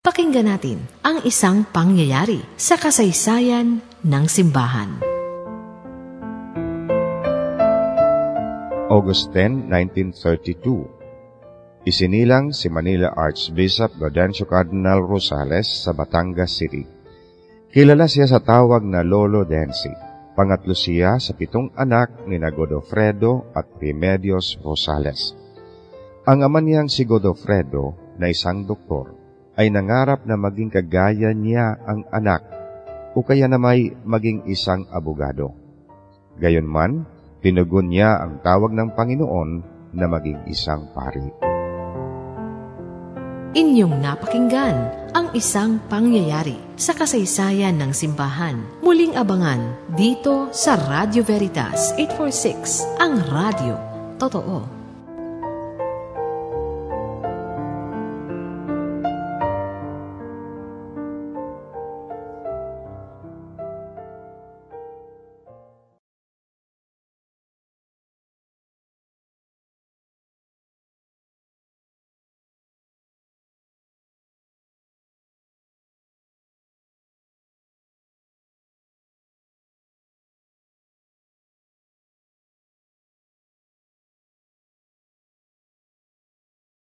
Pakinggan natin ang isang pangyayari sa kasaysayan ng simbahan. August 10, 1932 Isinilang si Manila Archbishop Gaudencio Cardinal Rosales sa Batangas City. Kilala siya sa tawag na Lolo Densi. Pangatlo siya sa pitong anak ni Godofredo at Remedios Rosales. Ang ama niyang si Godofredo na isang doktor ay nangarap na maging kagaya niya ang anak o kaya na may maging isang abogado. Gayunman, tinugon niya ang tawag ng Panginoon na maging isang pari. Inyong napakinggan ang isang pangyayari sa kasaysayan ng simbahan. Muling abangan dito sa Radio Veritas 846, ang radio. Totoo.